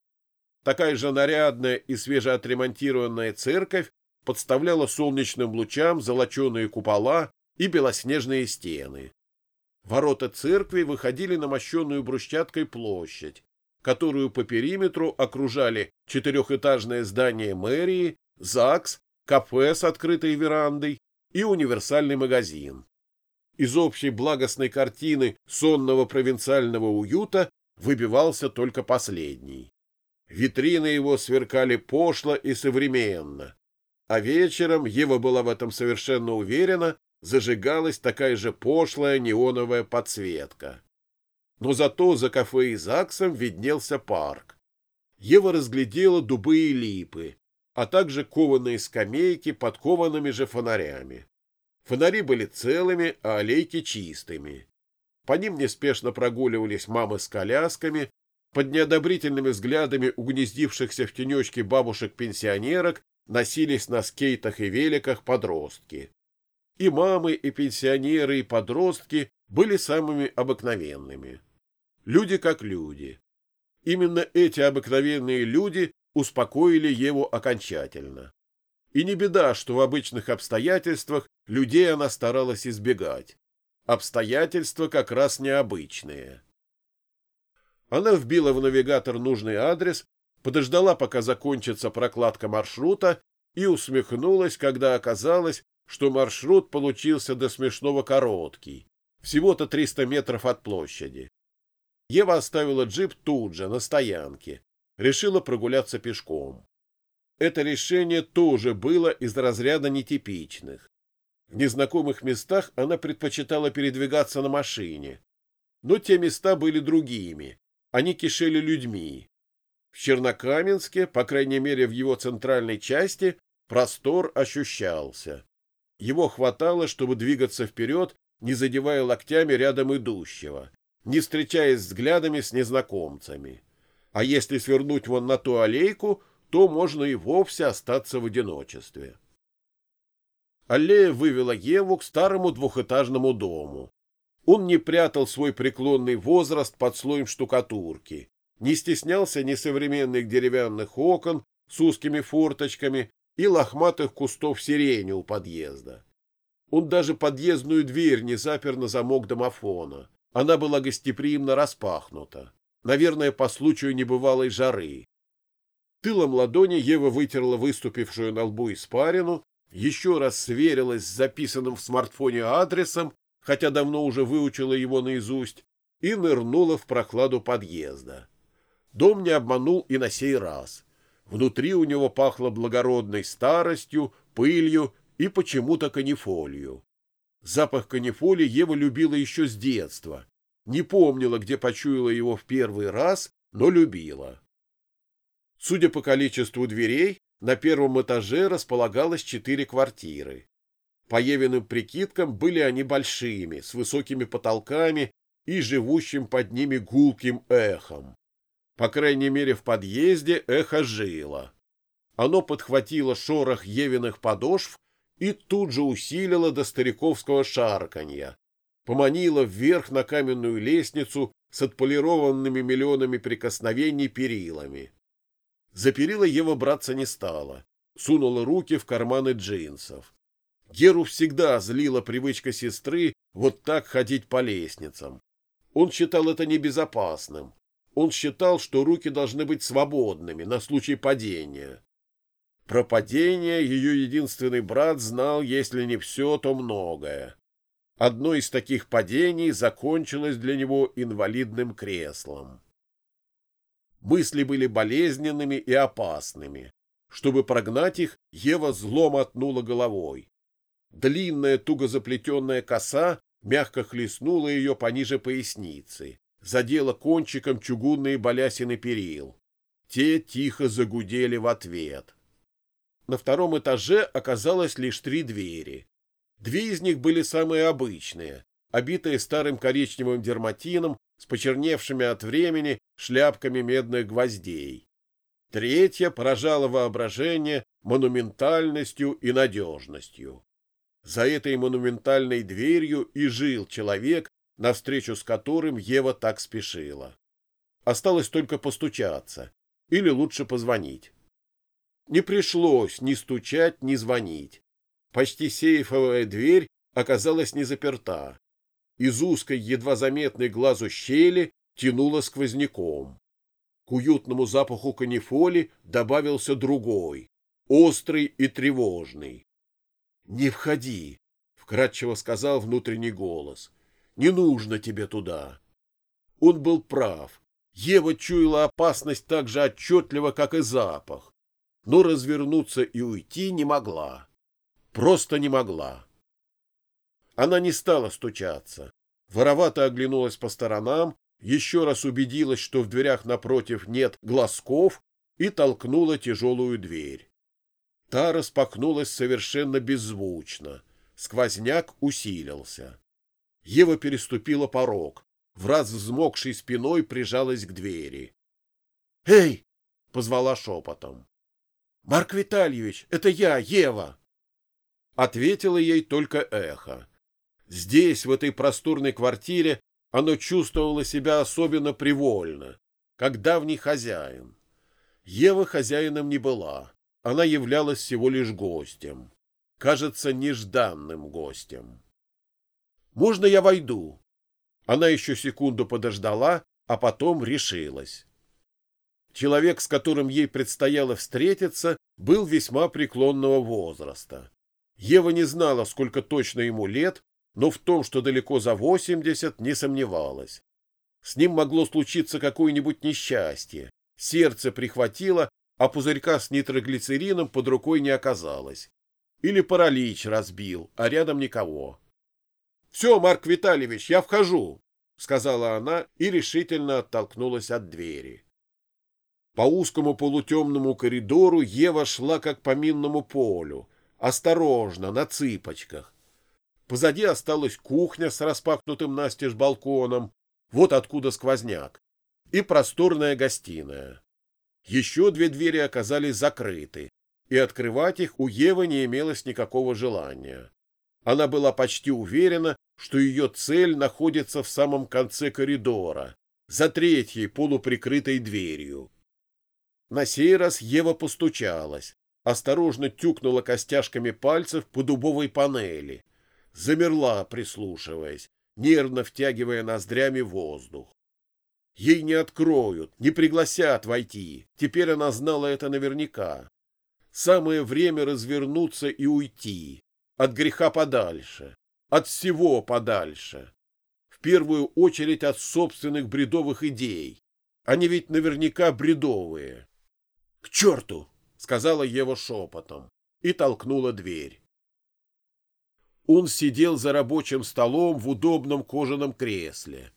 [SPEAKER 1] Такая же нарядная и свежеотремонтированная церковь подставляла солнечным лучам золоченые купола и белоснежные стены. Ворота церкви выходили на мощенную брусчаткой площадь, которую по периметру окружали четырехэтажное здание мэрии, ЗАГС, кафе с открытой верандой и универсальный магазин. Из общей благостной картины сонного провинциального уюта выбивался только последний. Витрины его сверкали пошло и современно, а вечером, Ева была в этом совершенно уверена, зажигалась такая же пошлая неоновая подсветка. Но зато за кафе и ЗАГСом виднелся парк. Ева разглядела дубы и липы, а также кованые скамейки под коваными же фонарями. Фонари были целыми, а аллейки чистыми. По ним неспешно прогуливались мамы с колясками, под неодобрительными взглядами угнездившихся в тенечке бабушек-пенсионерок носились на скейтах и великах подростки и мамы, и пенсионеры, и подростки были самыми обыкновенными. Люди как люди. Именно эти обыкновенные люди успокоили его окончательно. И не беда, что в обычных обстоятельствах людей она старалась избегать. Обстоятельства как раз необычные. Она вбила в навигатор нужный адрес, подождала, пока закончится прокладка маршрута, и усмехнулась, когда оказалось, что маршрут получился до смешного короткий, всего-то 300 метров от площади. Ева оставила джип тут же, на стоянке, решила прогуляться пешком. Это решение тоже было из разряда нетипичных. В незнакомых местах она предпочитала передвигаться на машине, но те места были другими, они кишели людьми. В Чернокаменске, по крайней мере в его центральной части, простор ощущался. Его хватало, чтобы двигаться вперед, не задевая локтями рядом идущего, не встречаясь взглядами с незнакомцами. А если свернуть вон на ту аллейку, то можно и вовсе остаться в одиночестве. Аллея вывела Еву к старому двухэтажному дому. Он не прятал свой преклонный возраст под слоем штукатурки, не стеснялся ни современных деревянных окон с узкими форточками, и лохматых кустов сирени у подъезда. Он даже подъездную дверь не запер на замок домофона. Она была гостеприимно распахнута. Наверное, по случаю небывалой жары. Тылом ладони Ева вытерла выступившую на лбу испарину, еще раз сверилась с записанным в смартфоне адресом, хотя давно уже выучила его наизусть, и нырнула в прохладу подъезда. Дом не обманул и на сей раз. Внутри у него пахло благородной старостью, пылью и почему-то канифолью. Запах канифоли Ева любила еще с детства. Не помнила, где почуяла его в первый раз, но любила. Судя по количеству дверей, на первом этаже располагалось четыре квартиры. По Евиным прикидкам были они большими, с высокими потолками и живущим под ними гулким эхом. По крайней мере, в подъезде эхо жило. Оно подхватило шорох Евиных подошв и тут же усилило до стариковского шарканья, поманило вверх на каменную лестницу с отполированными миллионами прикосновений перилами. За перила Ева браться не стала, сунула руки в карманы джинсов. Геру всегда злила привычка сестры вот так ходить по лестницам. Он считал это небезопасным. Он считал, что руки должны быть свободными на случай падения. Про падение ее единственный брат знал, если не все, то многое. Одно из таких падений закончилось для него инвалидным креслом. Мысли были болезненными и опасными. Чтобы прогнать их, Ева зло мотнула головой. Длинная туго заплетенная коса мягко хлестнула ее пониже поясницы, задела кончиком чугунные балясины перил. Те тихо загудели в ответ. На втором этаже оказалось лишь три двери. Две из них были самые обычные, обитые старым коричневым дерматином с почерневшими от времени шляпками медных гвоздей. Третья поражала воображение монументальностью и надежностью. За этой монументальной дверью и жил человек, навстречу с которым Ева так спешила. Осталось только постучаться, или лучше позвонить. Не пришлось ни стучать, ни звонить. Почти сейфовая дверь оказалась не заперта. Из узкой, едва заметной глазу щели тянуло сквозняком. К уютному запаху канифоли добавился другой, острый и тревожный. «Не входи», — вкратчиво сказал внутренний голос. «Не нужно тебе туда». Он был прав. Ева чуяла опасность так же отчетливо, как и запах, но развернуться и уйти не могла. Просто не могла. Она не стала стучаться. Воровато оглянулась по сторонам, еще раз убедилась, что в дверях напротив нет глазков, и толкнула тяжелую дверь. Та распахнулась совершенно беззвучно. Сквозняк усилился. Ева переступила порог. В раз взмокшей спиной прижалась к двери. «Эй!» — позвала шепотом. «Марк Витальевич, это я, Ева!» Ответила ей только эхо. Здесь, в этой просторной квартире, оно чувствовало себя особенно привольно, как давний хозяин. Ева хозяином не была. Она являлась всего лишь гостем. Кажется, нежданным гостем. «Можно я войду?» Она еще секунду подождала, а потом решилась. Человек, с которым ей предстояло встретиться, был весьма преклонного возраста. Ева не знала, сколько точно ему лет, но в том, что далеко за восемьдесят, не сомневалась. С ним могло случиться какое-нибудь несчастье. Сердце прихватило, а пузырька с нитроглицерином под рукой не оказалось. Или паралич разбил, а рядом никого. — Все, Марк Витальевич, я вхожу, — сказала она и решительно оттолкнулась от двери. По узкому полутемному коридору Ева шла как по минному полю, осторожно, на цыпочках. Позади осталась кухня с распахнутым настежь балконом, вот откуда сквозняк, и просторная гостиная. Еще две двери оказались закрыты, и открывать их у Евы не имелось никакого желания. Она была почти уверена, что ее цель находится в самом конце коридора, за третьей полуприкрытой дверью. На сей раз Ева постучалась, осторожно тюкнула костяшками пальцев по дубовой панели, замерла, прислушиваясь, нервно втягивая ноздрями воздух. Ей не откроют, не пригласят войти. Теперь она знала это наверняка. Самое время развернуться и уйти. От греха подальше. От всего подальше. В первую очередь от собственных бредовых идей. Они ведь наверняка бредовые. — К черту! — сказала Ева шепотом и толкнула дверь. Он сидел за рабочим столом в удобном кожаном кресле.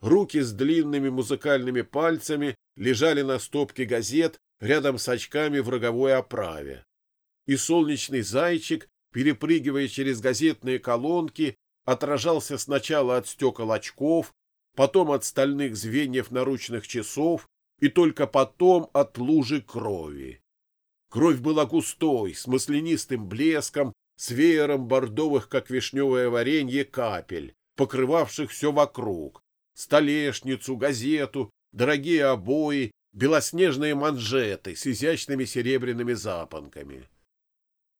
[SPEAKER 1] Руки с длинными музыкальными пальцами лежали на стопке газет рядом с очками в роговой оправе. И солнечный зайчик, перепрыгивая через газетные колонки, отражался сначала от стекол очков, потом от стальных звеньев наручных часов и только потом от лужи крови. Кровь была густой, с маслянистым блеском, с веером бордовых, как вишневое варенье, капель, покрывавших все вокруг, столешницу, газету, дорогие обои, белоснежные манжеты с изящными серебряными запонками.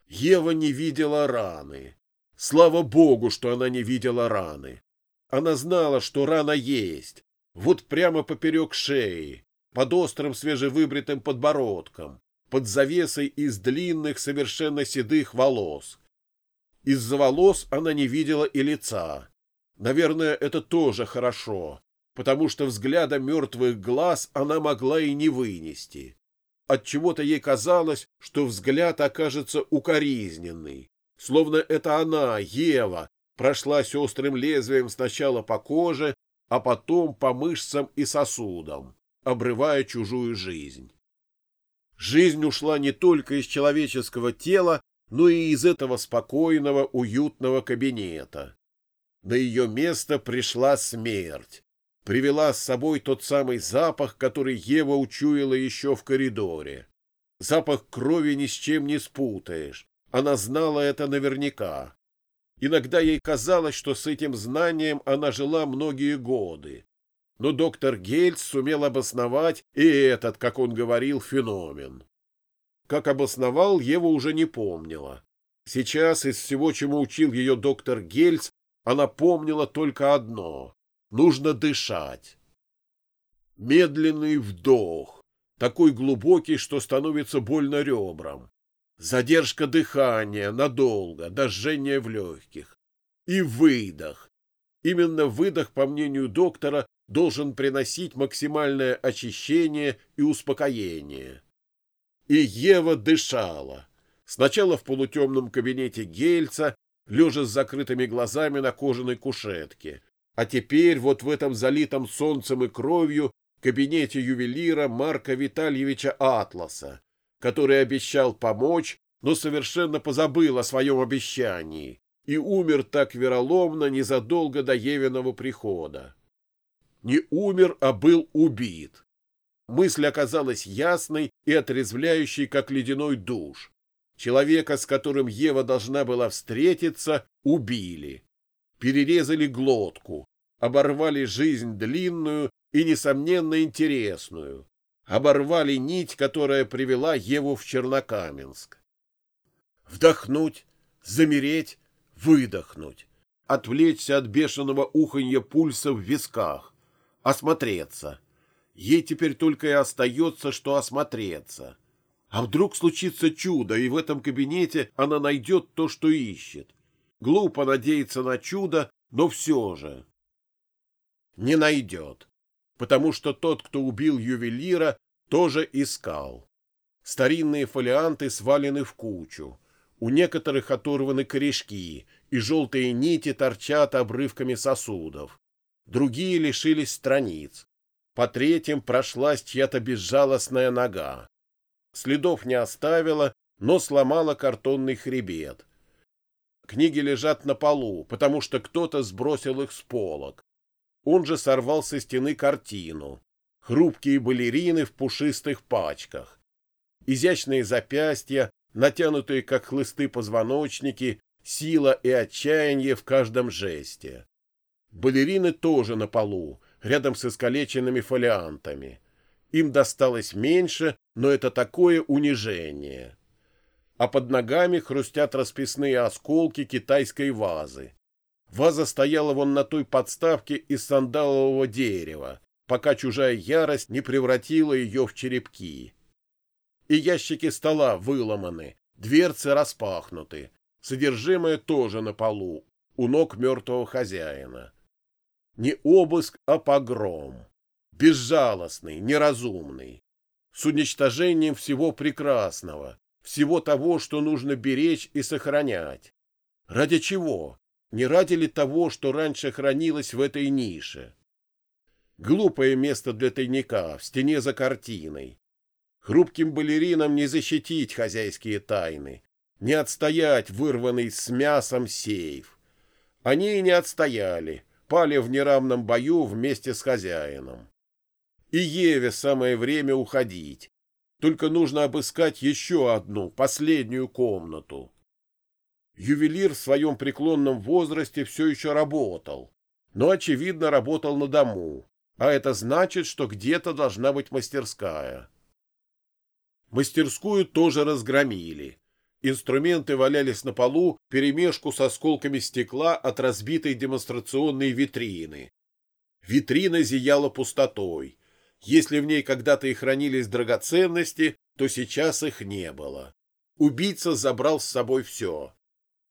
[SPEAKER 1] Ева не видела раны. Слава богу, что она не видела раны. Она знала, что рана есть, вот прямо поперек шеи, под острым свежевыбритым подбородком, под завесой из длинных, совершенно седых волос. Из-за волос она не видела и лица. Наверное, это тоже хорошо, потому что взгляда мертвых глаз она могла и не вынести. Отчего-то ей казалось, что взгляд окажется укоризненный, словно это она, Ева, прошлась острым лезвием сначала по коже, а потом по мышцам и сосудам, обрывая чужую жизнь. Жизнь ушла не только из человеческого тела, но и из этого спокойного, уютного кабинета. На ее место пришла смерть, привела с собой тот самый запах, который Ева учуяла еще в коридоре. Запах крови ни с чем не спутаешь. Она знала это наверняка. Иногда ей казалось, что с этим знанием она жила многие годы. Но доктор Гельц сумел обосновать и этот, как он говорил, феномен. Как обосновал, Ева уже не помнила. Сейчас из всего, чему учил ее доктор Гельц, она помнила только одно Нужно дышать. Медленный вдох, такой глубокий, что становится больно ребрам. Задержка дыхания надолго, до жжения в легких. И выдох. Именно выдох, по мнению доктора, должен приносить максимальное очищение и успокоение. И Ева дышала. Сначала в полутемном кабинете Гельца, лежа с закрытыми глазами на кожаной кушетке, а теперь вот в этом залитом солнцем и кровью кабинете ювелира Марка Витальевича Атласа, который обещал помочь, но совершенно позабыл о своем обещании и умер так вероломно незадолго до Евиного прихода. Не умер, а был убит. Мысль оказалась ясной и отрезвляющей, как ледяной душ. Человека, с которым Ева должна была встретиться, убили перерезали глотку, оборвали жизнь длинную и, несомненно, интересную, оборвали нить, которая привела Еву в Чернокаменск. Вдохнуть, замереть, выдохнуть, отвлечься от бешеного уханья пульса в висках, осмотреться. Ей теперь только и остается, что осмотреться. А вдруг случится чудо, и в этом кабинете она найдет то, что ищет. Глупо надеяться на чудо, но все же. Не найдет, потому что тот, кто убил ювелира, тоже искал. Старинные фолианты свалены в кучу. У некоторых оторваны корешки, и желтые нити торчат обрывками сосудов. Другие лишились страниц. По третьим прошлась чья-то безжалостная нога. Следов не оставила, но сломала картонный хребет. Книги лежат на полу, потому что кто-то сбросил их с полок. Он же сорвал со стены картину. Хрупкие балерины в пушистых пачках. Изящные запястья, натянутые, как хлысты позвоночники, сила и отчаяние в каждом жесте. Балерины тоже на полу, рядом с искалеченными фолиантами. Им досталось меньше, но это такое унижение а под ногами хрустят расписные осколки китайской вазы. Ваза стояла вон на той подставке из сандалового дерева, пока чужая ярость не превратила ее в черепки. И ящики стола выломаны, дверцы распахнуты, содержимое тоже на полу, у ног мертвого хозяина. Не обыск, а погром. Безжалостный, неразумный. С уничтожением всего прекрасного, всего того, что нужно беречь и сохранять. Ради чего? Не ради ли того, что раньше хранилось в этой нише? Глупое место для тайника, в стене за картиной. Хрупким балеринам не защитить хозяйские тайны, не отстоять вырванный с мясом сейф. Они и не отстояли, пали в неравном бою вместе с хозяином. И Еве самое время уходить. Только нужно обыскать еще одну, последнюю комнату. Ювелир в своем преклонном возрасте все еще работал, но, очевидно, работал на дому, а это значит, что где-то должна быть мастерская. Мастерскую тоже разгромили. Инструменты валялись на полу перемешку с осколками стекла от разбитой демонстрационной витрины. Витрина зияла пустотой. Если в ней когда-то и хранились драгоценности, то сейчас их не было. Убийца забрал с собой все.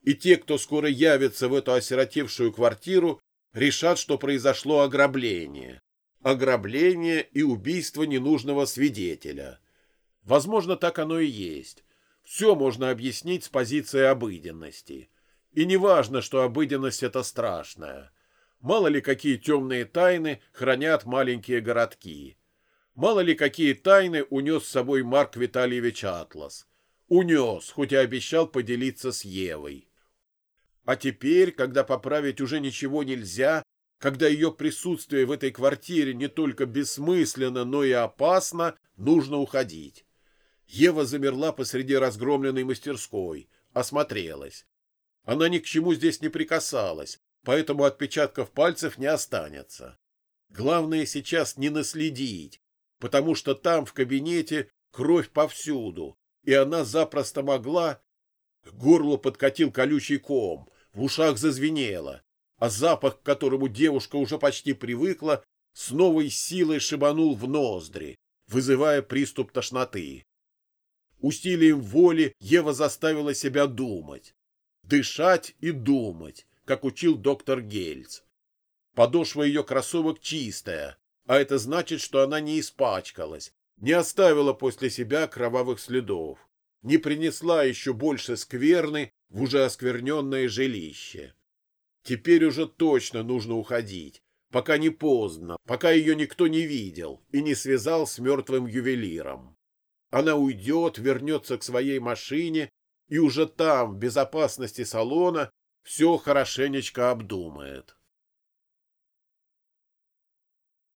[SPEAKER 1] И те, кто скоро явится в эту осиротевшую квартиру, решат, что произошло ограбление. Ограбление и убийство ненужного свидетеля. Возможно, так оно и есть. Все можно объяснить с позиции обыденности. И не важно, что обыденность — это страшная. Мало ли какие темные тайны хранят маленькие городки. Мало ли какие тайны унес с собой Марк Витальевич Атлас. Унес, хоть и обещал поделиться с Евой. А теперь, когда поправить уже ничего нельзя, когда ее присутствие в этой квартире не только бессмысленно, но и опасно, нужно уходить. Ева замерла посреди разгромленной мастерской, осмотрелась. Она ни к чему здесь не прикасалась, поэтому отпечатков пальцев не останется. Главное сейчас не наследить, потому что там, в кабинете, кровь повсюду, и она запросто могла... К горлу подкатил колючий ком, в ушах зазвенело, а запах, к которому девушка уже почти привыкла, с новой силой шибанул в ноздри, вызывая приступ тошноты. Усилием воли Ева заставила себя думать. Дышать и думать, как учил доктор Гельц. Подошва ее кроссовок чистая, а это значит, что она не испачкалась, не оставила после себя кровавых следов, не принесла еще больше скверны в уже оскверненное жилище. Теперь уже точно нужно уходить, пока не поздно, пока ее никто не видел и не связал с мертвым ювелиром. Она уйдет, вернется к своей машине и уже там, в безопасности салона, все хорошенечко обдумает.